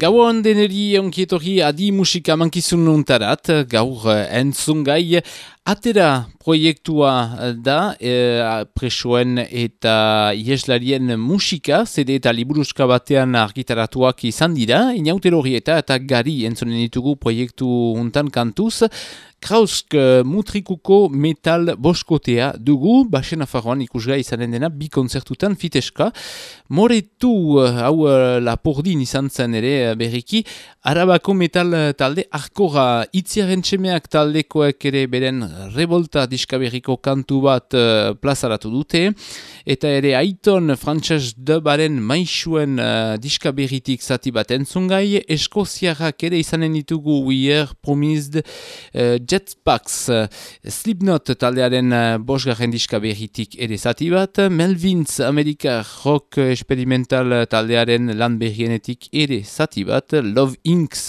Gauan deneri onkietorri adi musika mankizun nuntarat, gaur eh, entzun gai, atera proiektua eh, da, e, presoen eta ieslarien musika, zede eta liburuska batean argitaratuak izan dira, inautero hori eta eta gari entzunen ditugu proiektu untan kantuz, Krausk uh, mutrikuko metal boskotea dugu, basen afarroan ikusga izanen dena, bi konzertutan fiteska. Moretu, uh, hau uh, lapordin izan zen ere berriki, arabako metal talde arkora itziaren txemeak taldekoek ere beren revolta diskaberriko kantu bat plazaratu dute, eta ere aiton frantxas dubaren maixuen uh, diskaberritik zati bat entzungai, eskoziarrak ere izanen ditugu We Are Promised uh, Jetpacks uh, Slipknot taldearen uh, bosgarren diska berritik ere zati bat, Melvins Amerika rock experimental taldearen lan berrienetik ere zati bat, Love Inks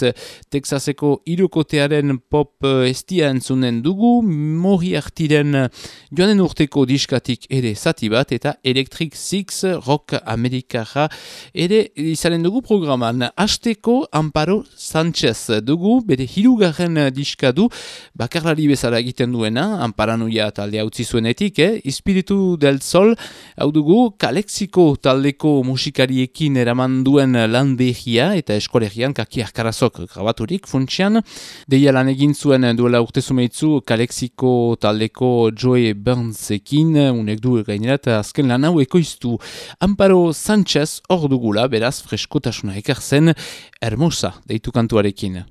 Texaseko irukotearen pop estia entzunen dugu, Mori artiren joanen urteko diskatik ere zati bat, eta Electric Six rock amerikara ere izanen dugu programan. Azteko Amparo Sanchez dugu, bere hirugarren diska du, bakarlari bezala egiten duena, amparanuia talde utzi zuenetik, eh? Espiritu del Sol, hau dugu, kalexiko taldeko musikariekin eraman duen lan behia, eta eskolegian kaki arkarazok grabaturik funtsian, deia lan egin zuen duela urte zumeitzu kalexiko taldeko Joe Burnsekin, unek du gainerat azken lan hau ekoiztu. Amparo Sanchez hor dugula, beraz freskotasuna ekartzen, hermosa deitu kantuarekin.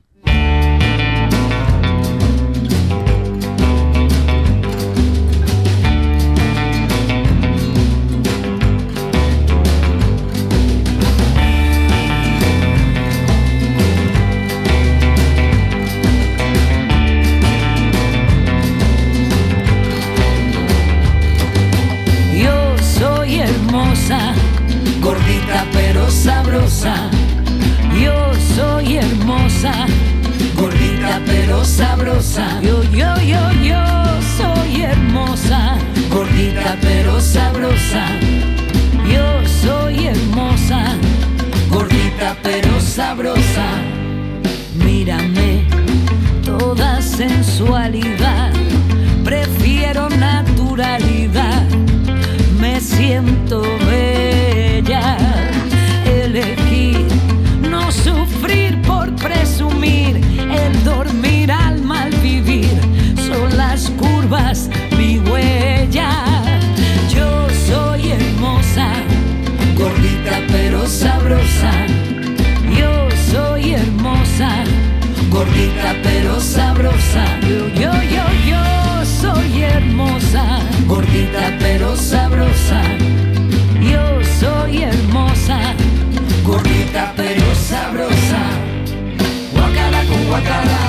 Prefiero naturalidad me siento bella. Elegir no sufrir por presumir, el dormir al mal vivir, son las curvas mi huella. Yo soy hermosa, gordita pero sabrosa. Yo soy hermosa, gordita pero sabrosa. から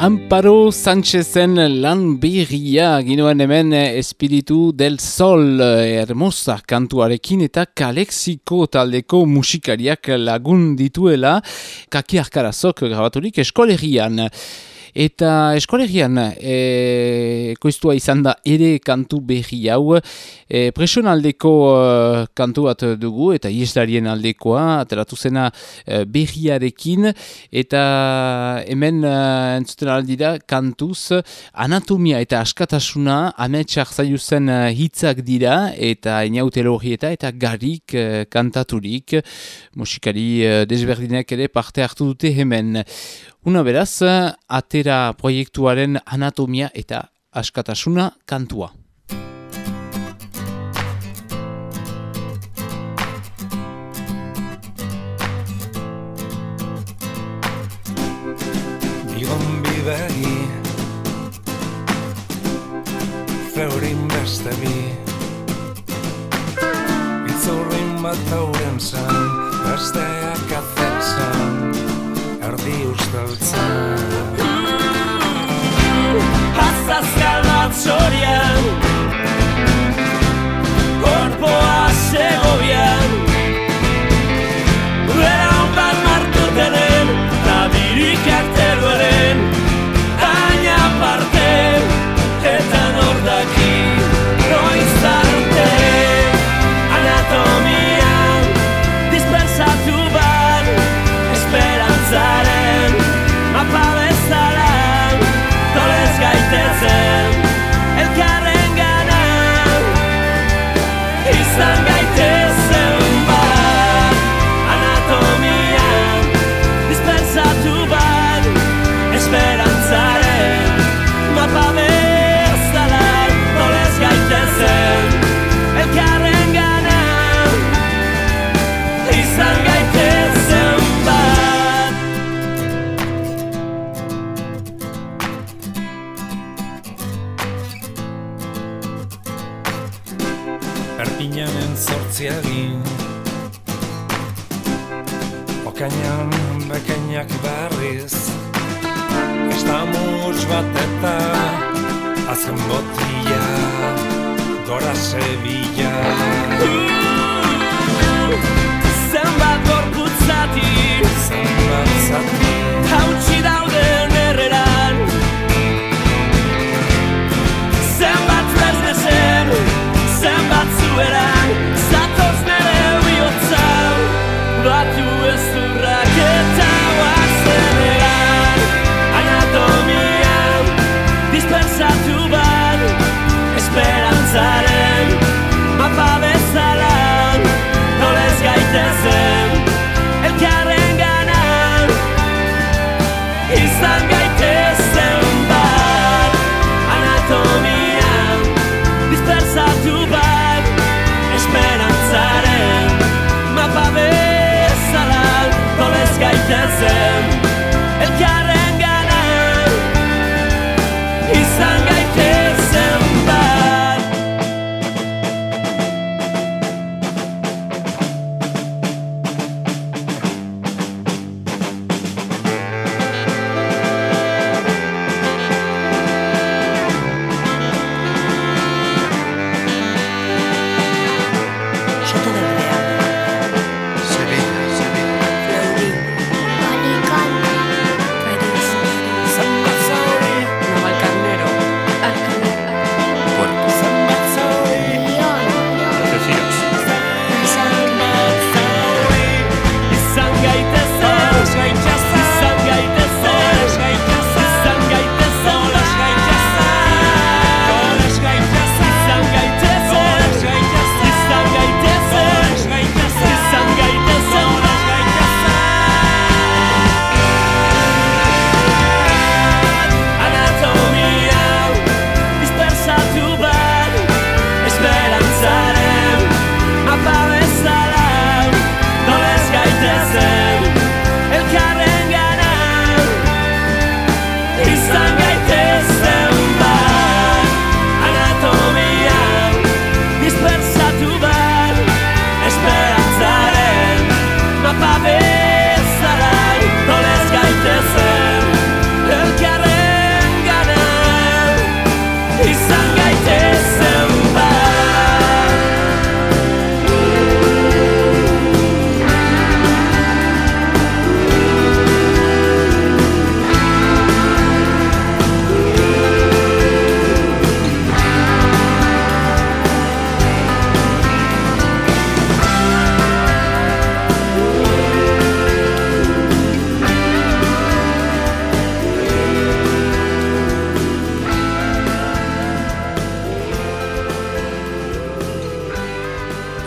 Amparo Sánchezen lan berria ginoen hemen Espiritu del Sol hermosa kantuarekin eta kalexiko taldeko musikariak lagun dituela kaki arkarazok grabaturik eskolegian. Eta eskolegian e, koiztua izan da ere kantu berri hau. E, presion aldeko e, kantu bat dugu eta ieslarien aldekoa ateratu zena e, berriarekin. Eta hemen e, entzuten aldira kantuz anatomia eta askatasuna ametsak zailu zen hitzak dira eta inautelogi eta eta garik e, kantaturik. Musikari e, desberdinek ere parte hartu dute hemen Una beraz, atera proiektuaren anatomia eta askatasuna kantua. Bigon bidegi Zeurin beste bi Itzurrin bat hauren zen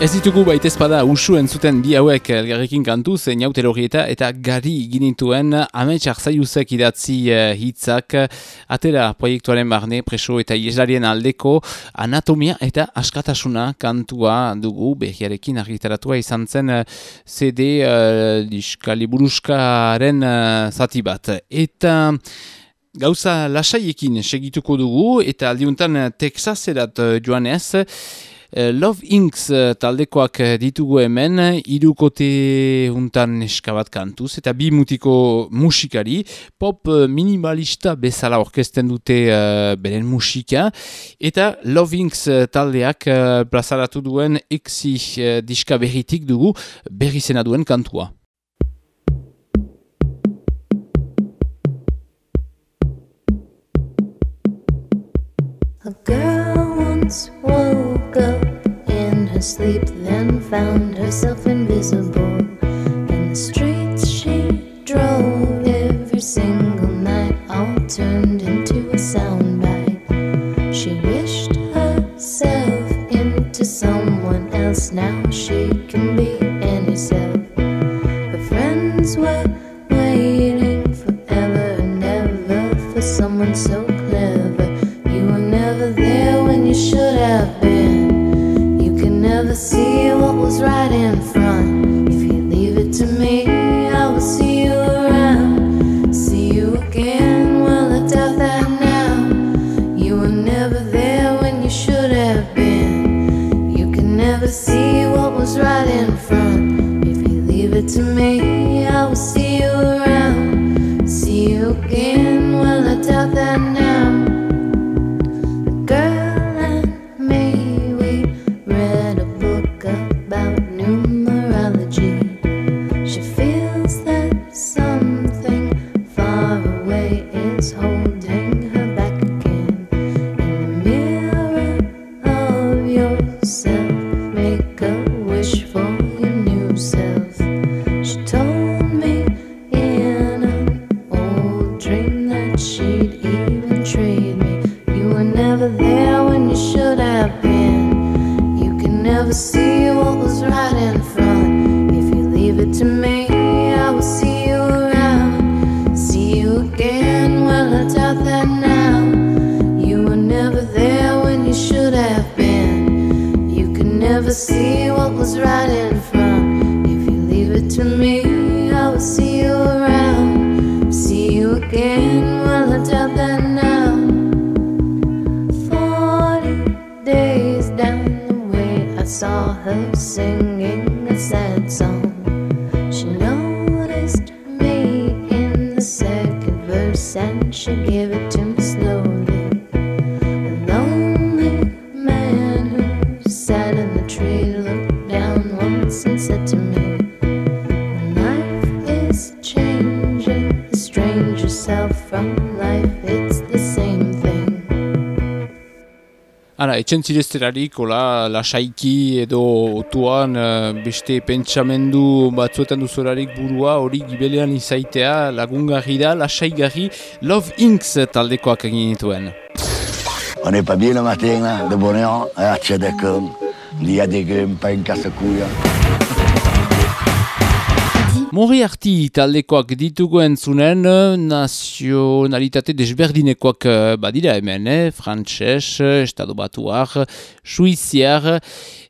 Ez ditugu baita espada usu entzuten bi hauek elgarrekin kantu zen jautelorieta eta gari ginituen ametsak zaiuzek idatzi uh, hitzak atera proiektuaren barne preso eta ieslarien aldeko anatomia eta askatasuna kantua dugu behiarekin argitaratua izan zen uh, CD uh, diskaliburuskaren uh, zati bat. Eta gauza lasaiekin segituko dugu eta aldiuntan Texaserat joan ez Eh, Love Inks eh, taldekoak eh, ditugu hemen, irukote untan eskabat kantuz, eta bi mutiko musikari, pop minimalista bezala orkesten dute uh, beren musika, eta Love Inks taldeak uh, plazaratu duen exi uh, diska berritik dugu, berri zena duen kantua. A girl once woke her sleep, then found herself invisible. In the streets she drove every single night, all turned into a soundbite. She wished herself into someone else, now she can be any self. Her friends were waiting forever and ever for someone so clever. You were never there when you should have been. Never see what was right in front. If you leave it to me, I will see etxen zirezterarik, hola, lasaiki edo otuan eh, beste pentsamendu batzuetan duzularik burua, hori gibelean izaitea, lagungarri da, lasaigarri, Love Inks taldekoak egin dituen. On n'est pas bien le matin, de bonne heure, à Tchadakam. Il y a des grumes, pas une casse-couille. Moriarty taldekoak ditugu entzunen, eh, nazionalitate desberdinekoak eh, badira hemen, eh? frantses, estado batuar, suiziar,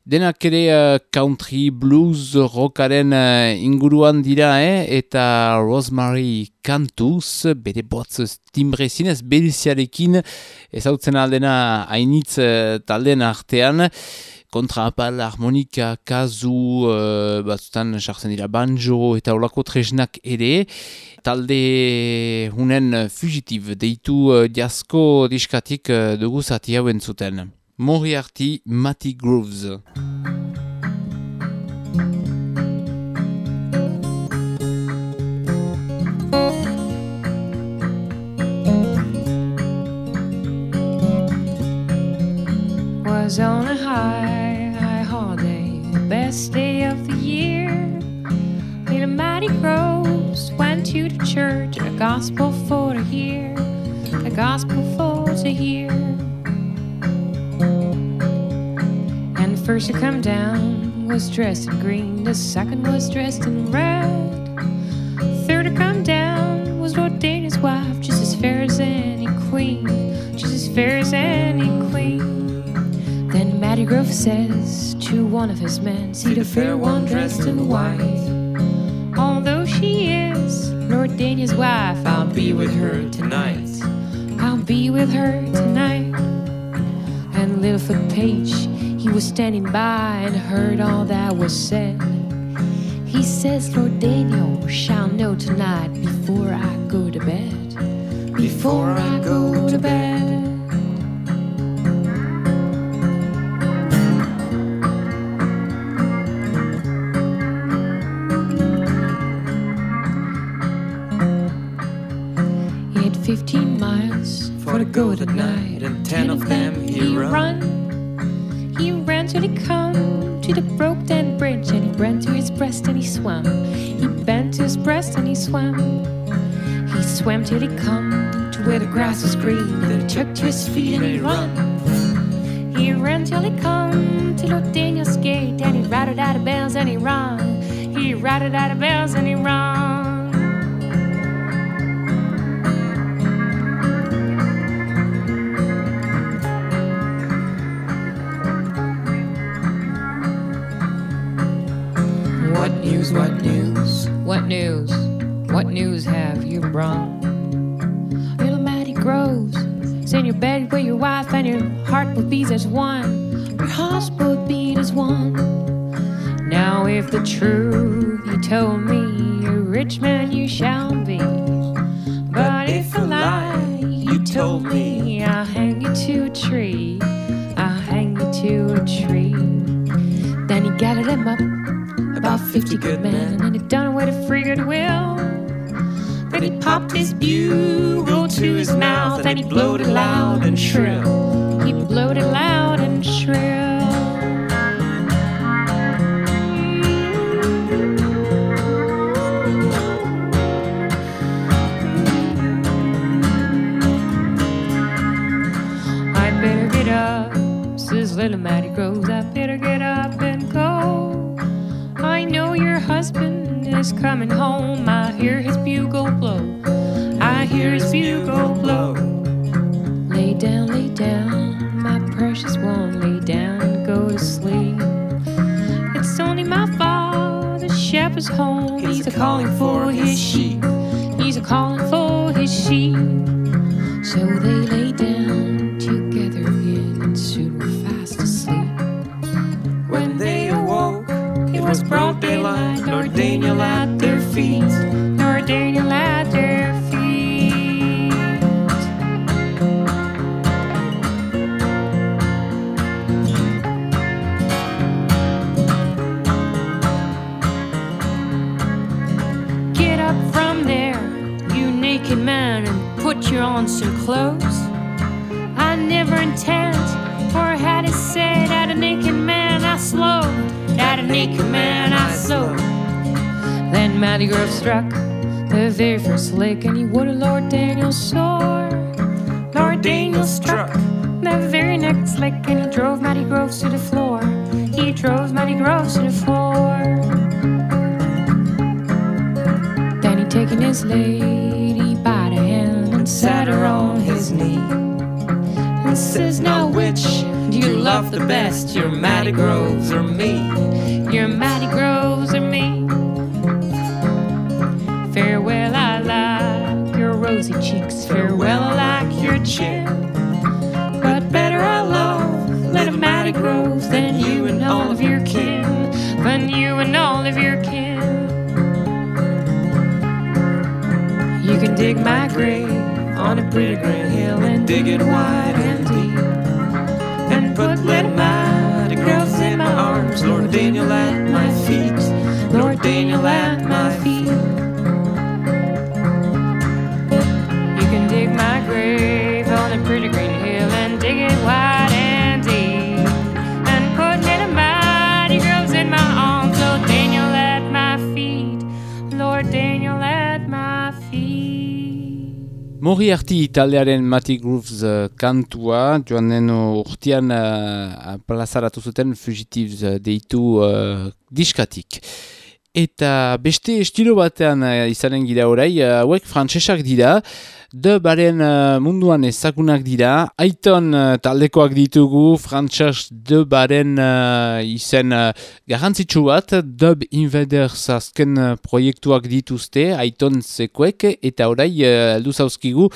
denak ere eh, country blues rockaren inguruan dira, eh? eta Rosemary Kantuz, bere botz timbre zinez beriziarekin, ezautzen aldena hainitz eh, taldeen artean, kontrapal, harmonika, kazu, uh, batzutan sartzen dira banjo eta olako tresnak ere. Talde hunen fugitiv deitu uh, diasko diskatik uh, dugu zati. Moriarty, Matty Grooves. best day of the year. Little Matty Gross went to the church, a gospel for to hear, a gospel for to hear. And the first to come down was dressed in green, the second was dressed in red. The third to come down was Lord Daniel's wife, just as fair as any queen, just as fair as any queen. Paddy Groff says to one of his men, See the fair one dressed in white. Although she is Lord Daniel's wife, I'll be with her tonight. I'll be with her tonight. And Littlefoot Page, he was standing by and heard all that was said. He says, Lord Daniel shall know tonight before I go to bed. Before I go to bed. night, and ten of them he run. He ran till he come to the broke down bridge, and he ran to his breast and he swam. He bent to his breast and he swam. He swam till he come to where the grass was green, then he took to his feet and he run. He ran till he come to Lord Daniel's gate, and he rattled out of bells and he run. He rattled out of bells and he run. on a pretty green hill and dig it wide and deep. And put little mighty girls in my arms, Lord Daniel at my feet, Lord Daniel at my feet. Moriarty taldearen Matty Grooves uh, kantua, joan den urtean uh, plazaratu zuten Fugitives uh, deitu uh, diskatik. Eta beste estilo batean uh, izanen gira orai, hauek uh, frantsesak dira, dubaren uh, munduan ezagunak dira, aiton uh, taldekoak ditugu, frantses dubaren uh, izen uh, garrantzitsu bat, dub invaders azken uh, proiektuak dituzte, aiton zekuek, eta orai uh, alduz hauskigu,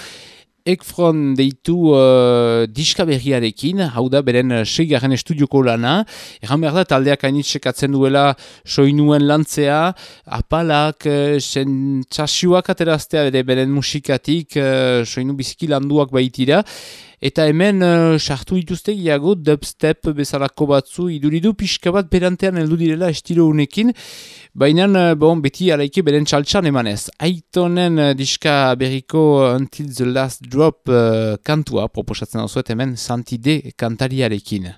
Ekfron deitu uh, diska berriarekin, hau da beren uh, segarren estudioko lana. Egan behar da, taldeak hainitzekatzen duela soinuen lantzea, apalak, uh, sentsasioak ateraztea bere beren musikatik, uh, soinu biziki landuak baitira. Eta hemen uh, sartu dituzte giago dubstep bezalako batzu iduridu pixka bat berantean heldu direla estilo unekin. Baina uh, bon, beti araike beren txaltxan emanez. Aitonen uh, diska berriko Until the Last Drop uh, kantua proposatzen hau hemen santide kantariarekin.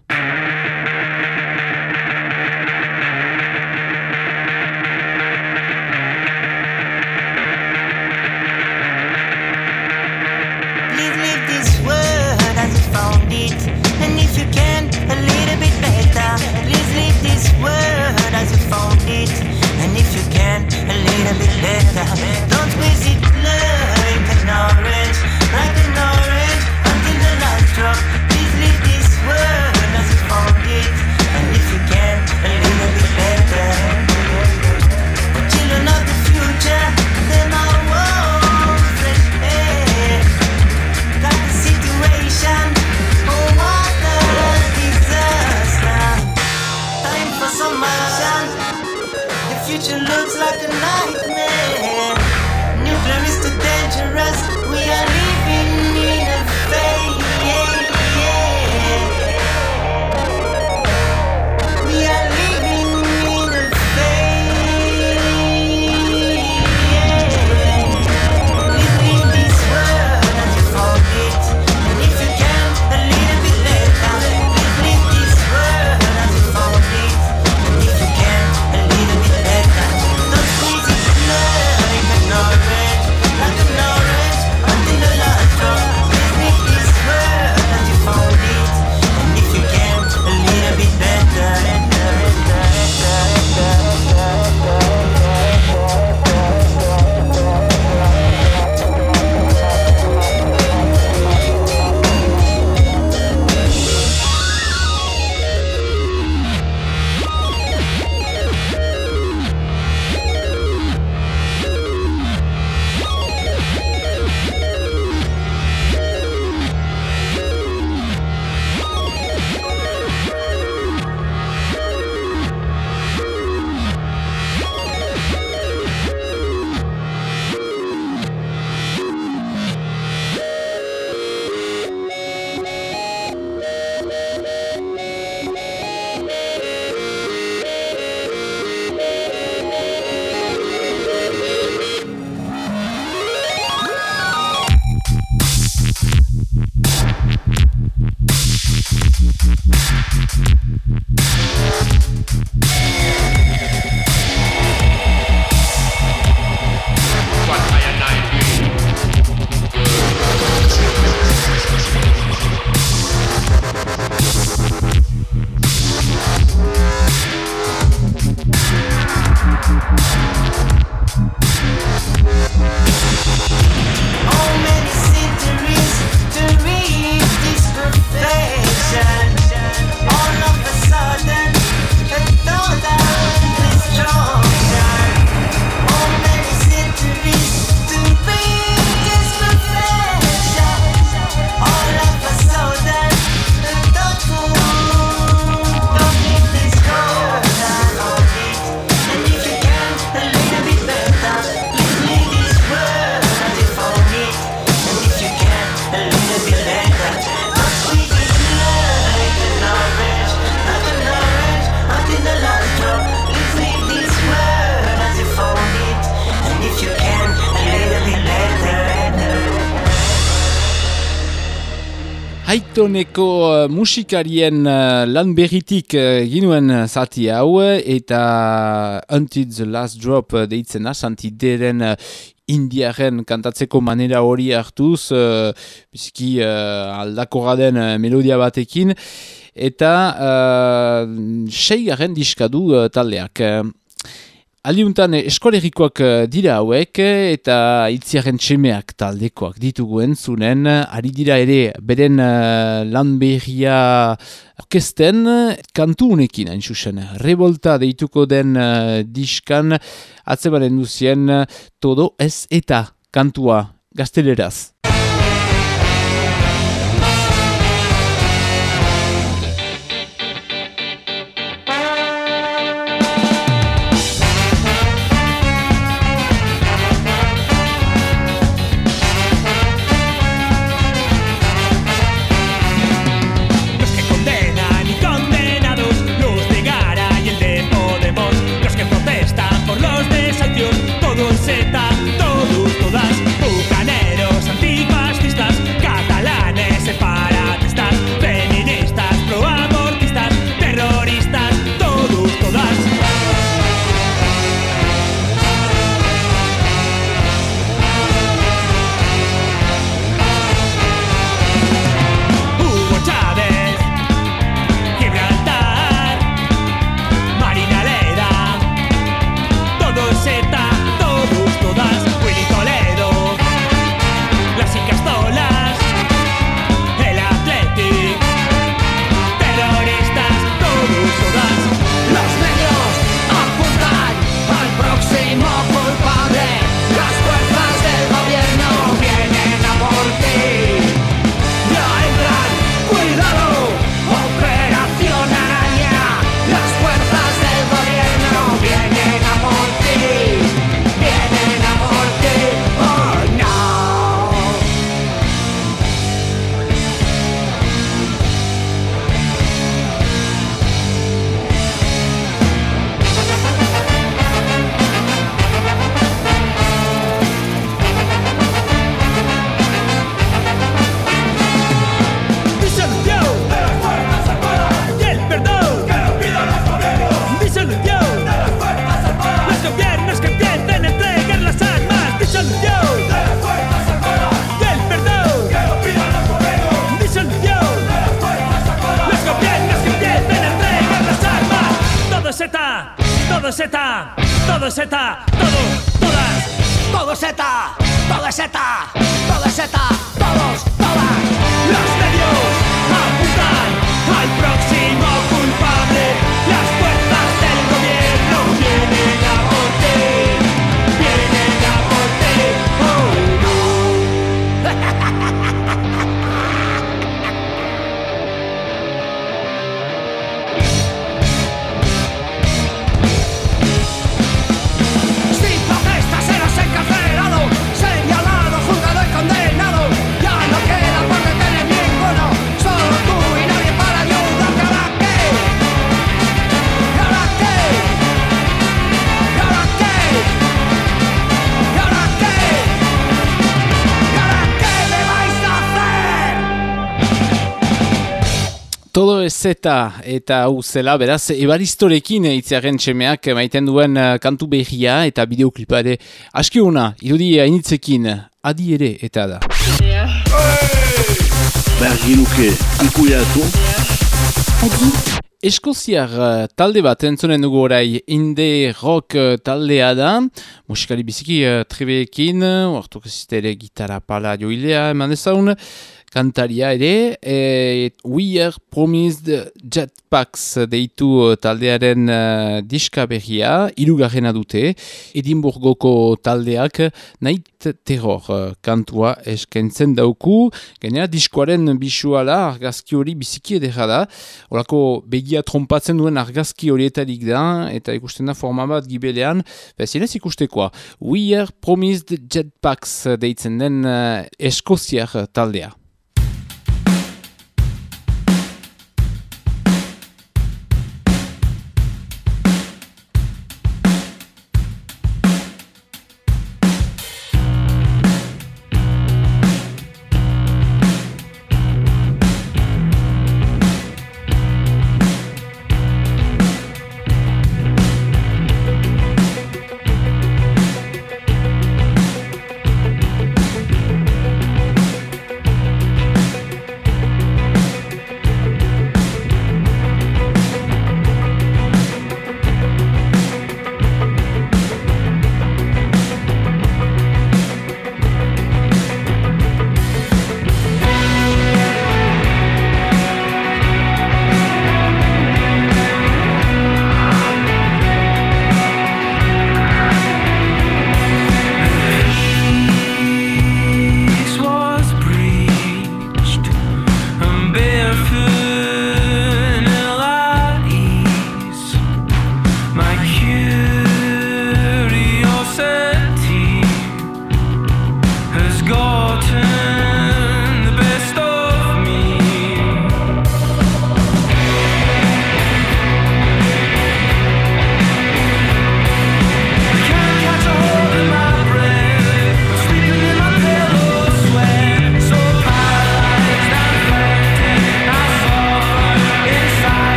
Haitoneko uh, musikarien uh, lan berritik uh, ginuen zati hau eta Until the Last Drop uh, deitzen da, santideren uh, indiaren kantatzeko manera hori hartuz, uh, biziki uh, aldakorra den melodia batekin, eta uh, sei garen diskadu taldeak. Aliuntan eskolerikoak eh, dira hauek eta itziaren txemeak taldekoak dituguen zunen, ari dira ere beren uh, lan behia orkesten kantu unekin hain susen. Revolta deituko den uh, diskan atzebaren duzien todo ez eta kantua gazteleraz. Zeta eta hau zela, beraz, ebaristorekin itziaren txemeak maiten duen uh, kantu behia eta bideoklipare askiuna, irudi hainitzekin, adi ere eta da. Berginuke, ikuiatu. Adi. Eskoziar uh, talde bat entzonen dugu orai inde rock uh, taldea da, musikali biziki uh, trebeekin, ortuak zitere gitara pala joilea eman dezaun, kantaria ere, e, We Are Promised Jetpacks deitu taldearen uh, diska berria, irugarrena dute, Edimburgoko taldeak nait terror uh, kantua eskentzen dauku, genera diskoaren bisuala argazki hori biziki edera da, horako begia trompatzen duen argazki horietarik da, eta ikusten da forma bat gibelean, bezinez ikustekoa, We Are Promised Jetpacks deitzen den uh, eskoziar taldea.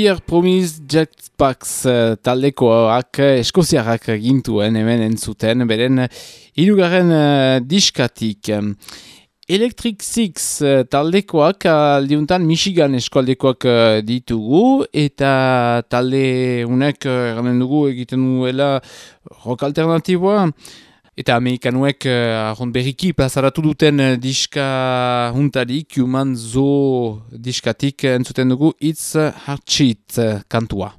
We Are Promised Jetpacks uh, taldekoak uh, eskoziarrak gintuen hemen entzuten, beren hirugarren uh, diskatik. Electric Six taldekoak aldiuntan Michigan eskualdekoak ditugu eta talde unek uh, dugu egiten duela rock alternatiboa. Eta amerikanuek uh, ahont berriki plazaratu duten uh, diska huntarik, human zo diskatik entzuten dugu, It's uh, kantua.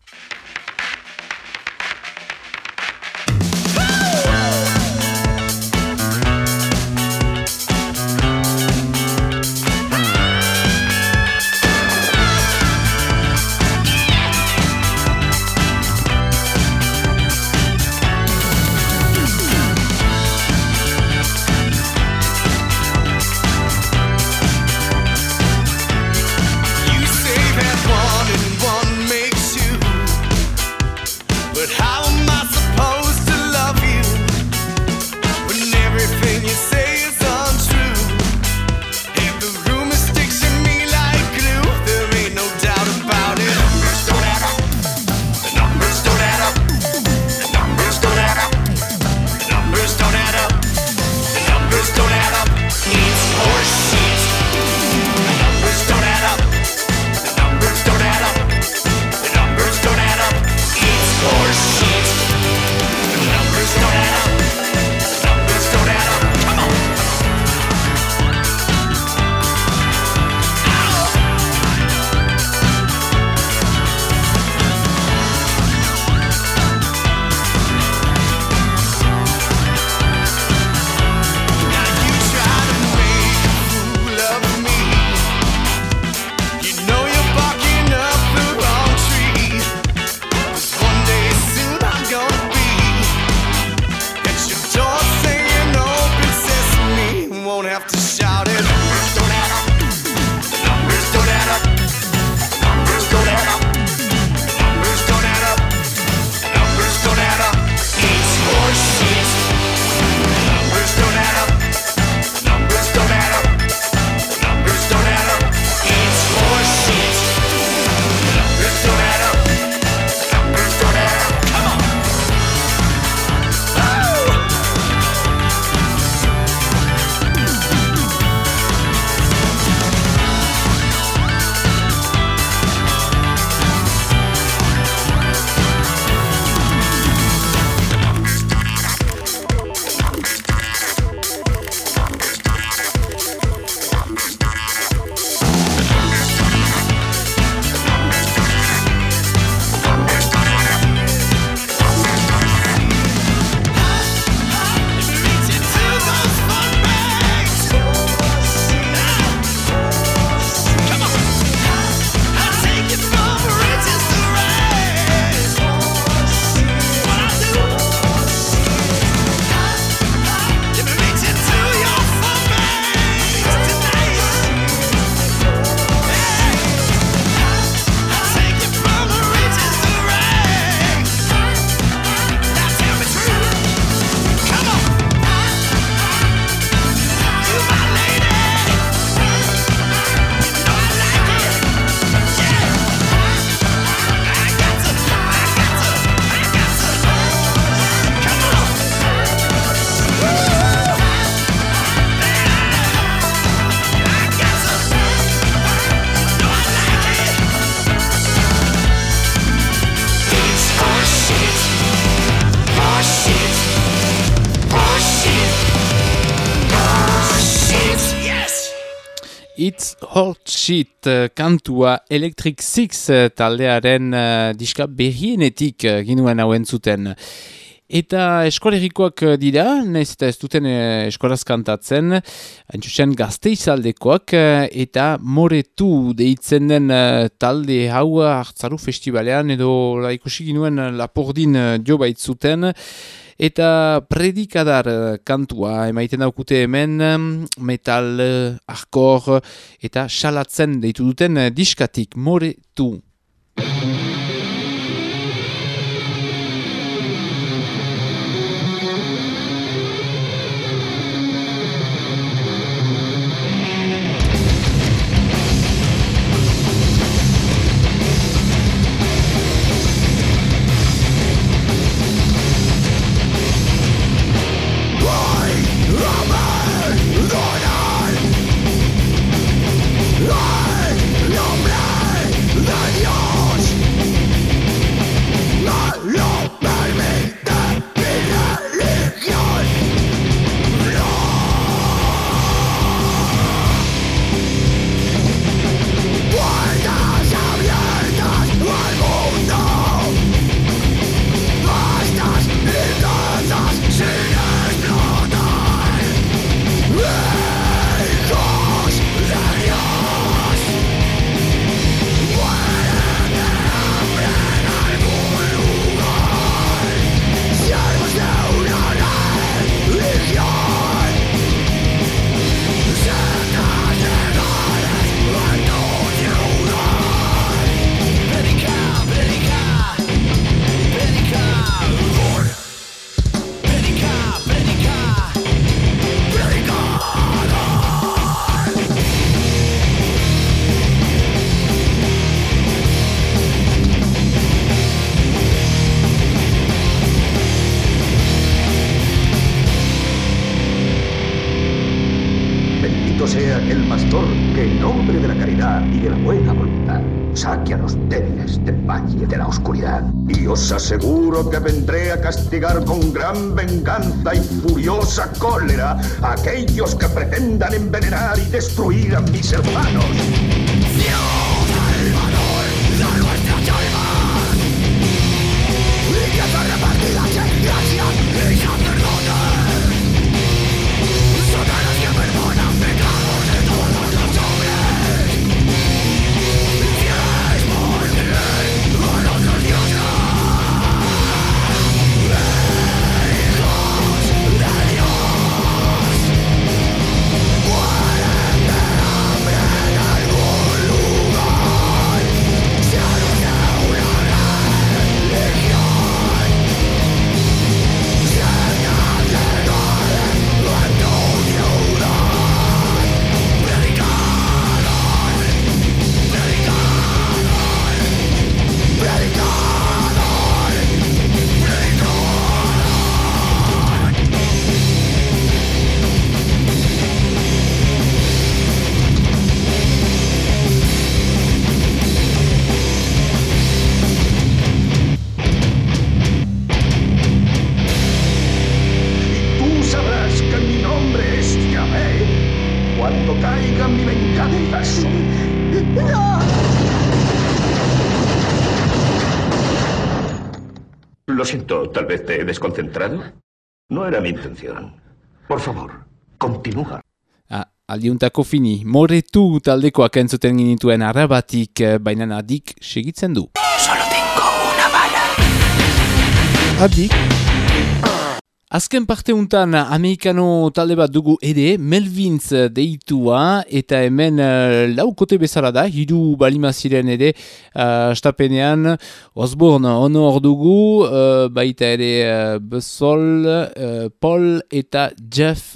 Hot Shit uh, kantua Electric Six uh, taldearen uh, diska berrienetik ginuen hauen zuten. Eta eskolerikoak dira, nahiz eta ez duten eskolaz kantatzen, hain gazteizaldekoak eta moretu deitzen den talde hau hartzaru festivalean edo ikusi ginuen lapordin jo baitzuten eta predikadar eh, kantua emaiten daukute hemen metal, eh, arkor eta salatzen deitu duten eh, diskatik moretu. Con gran venganza y furiosa cólera a aquellos que pretendan envenenar y destruir a mis hermanos. Desconcentrado. No era mi intención. Por favor, continúa. Ah, aldiuntako fini, moretu taldekoak entzuten ginituen arabatik, eh, baina adik segitzen du. Solo tengo una bala. Adik? Azken parte untan amerikano talde bat dugu ere, Melvins deitua, eta hemen uh, laukote bezala da, hiru balima ziren ere, uh, stapenean, Osborne honor dugu, uh, baita ere uh, Besol, uh, Paul eta Jeff,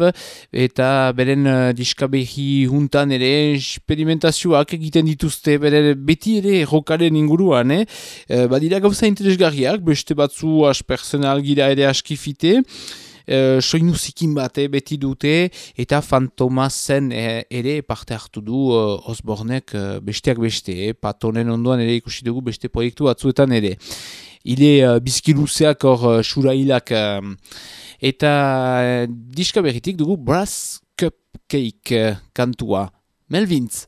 eta beren uh, diskabehi juntan ere, experimentazioak egiten dituzte, bere beti ere rokaren inguruan, eh? Uh, badira gauza interesgarriak, beste batzu aspersonal gira ere askifite, Uh, soinu zikin bate beti dute eta fantomazen eh, ere parte hartu du uh, Osbornek uh, besteak beste, eh, patonen ondoan ere ikusi dugu beste proiektu batzuetan ere. Ile uh, bizkiluzeak hor uh, surailak uh, eta uh, diska berritik dugu Brass Cupcake uh, kantua. Melvins.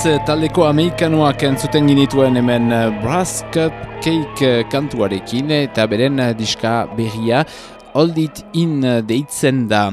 Melvins eh, taldeko amerikanoak entzuten ginituen hemen eh, Brass Cupcake eh, kantuarekin eta beren diska berria Hold It In deitzen da.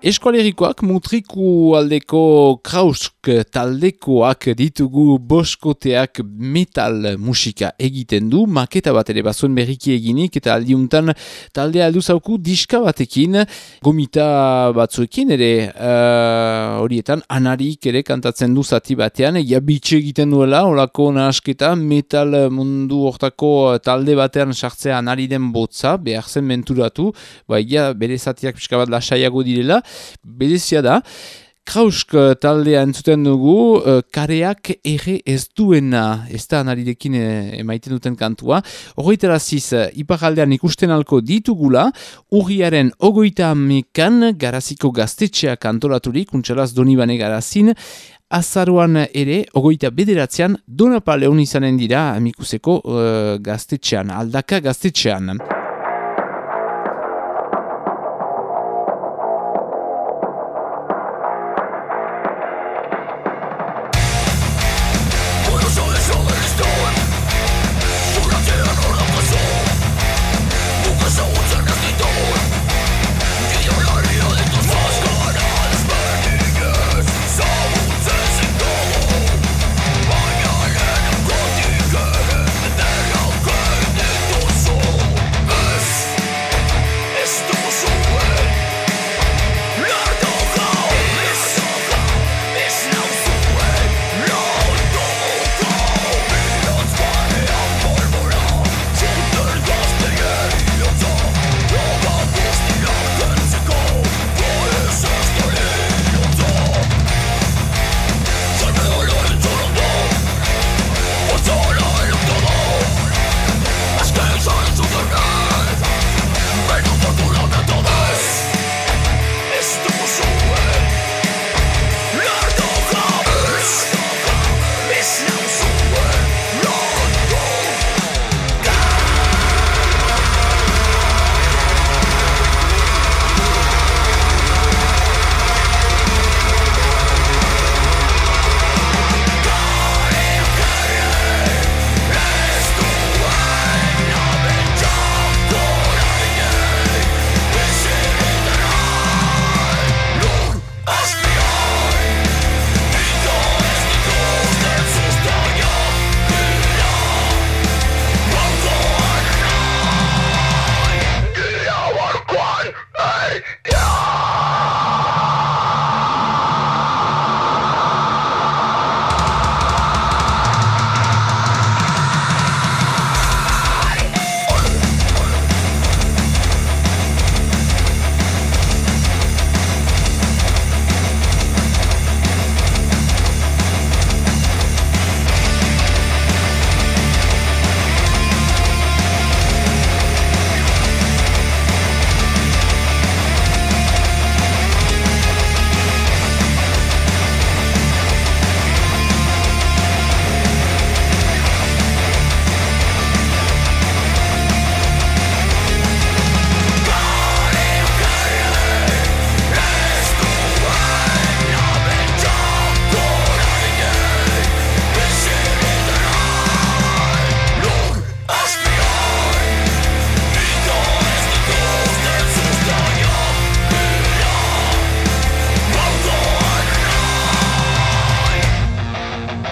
Eskualerikoak mutriku aldeko krausk taldekoak ditugu boskoteak metal musika egiten du, maketa bat ere bazuen berriki eginik eta aldiuntan taldea aldu zauku diska batekin, gomita batzuekin ere uh, horietan anarik ere kantatzen du zati batean, ja bitxe egiten duela, olako nahasketa metal mundu hortako talde batean sartzea anari den botza, behar zen menturatu, ba, ja, bere zatiak pixka bat lasaiago direla, berezia da, Krausk taldea entzuten dugu, uh, kareak ere ez duena, ez da anarirekin eh, emaiten duten kantua. Horreitara ziz, iparaldean ikusten alko ditugula, urriaren ogoita amekan garaziko gaztetxea kantolaturik, untxalaz donibane garazin, azaruan ere, ogoita bederatzean, donapaleon izanen dira amikuseko uh, gaztetxean, aldaka gaztetxean.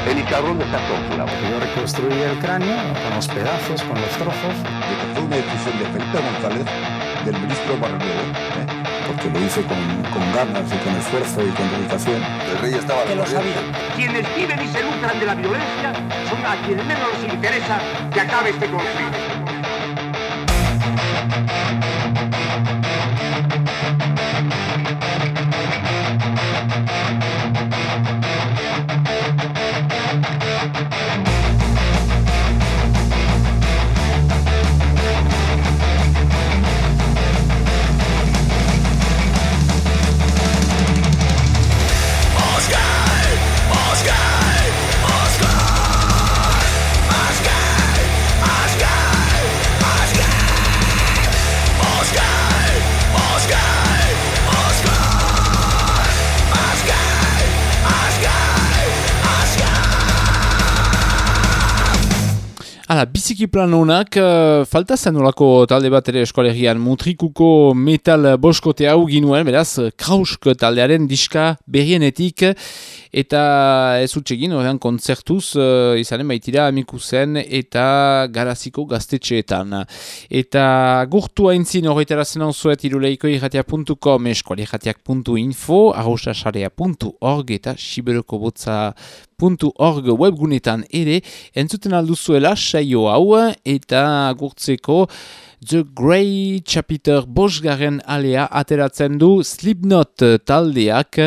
El Icarón está todo Yo reconstruí el cráneo con los pedazos, con los trozos. De que fue una decisión de Felipe González, del ministro Barrero, ¿eh? porque lo hice con, ganas y con esfuerzo y con dedicación. El rey estaba... Que lo sabía. Quienes viven y se lucran de la violencia son a quienes menos les interesa que acabe este conflicto. Biziki plan honak, uh, falta zen olako talde bat ere eskolegian, mutrikuko metal boskote hau ginuen, beraz, krausk taldearen diska berrienetik, eta ez utxegin, horrean kontzertuz, uh, izanen baitira amikusen eta garaziko gaztetxeetan. Eta gurtu haintzin horretara zen zuet iruleiko irratia.com, eskolejatiak.info, arrosasarea.org eta siberokobotza.org webgunetan ere, entzuten alduzuela saio hau eta gurtzeko The Grey Chapter bosgaren alea ateratzen du Slipknot taldeak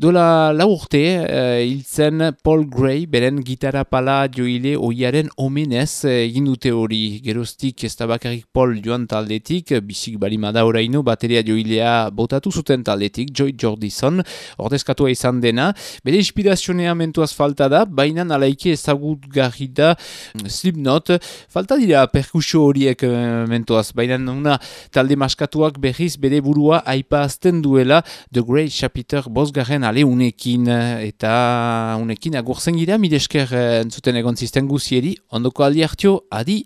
Dola la urte, uh, hiltzen Paul Gray, beren gitarra pala joile oiaren omenez eh, egin dute hori. Geroztik ez bakarrik Paul joan taldetik, bisik balimada oraino bateria joilea botatu zuten taldetik, Joy Jordison, ordezkatua izan dena. Bere inspirazionea mentuaz falta da, baina nalaike ezagut garri da Slipknot. Falta dira perkusio horiek uh, mentuaz, baina una talde maskatuak berriz bere burua aipa azten duela The Grey Chapter bosgarren ale unekin eta unekin agurzen gira, midesker entzuten egon zisten guzieri, ondoko aldi hartio, adi!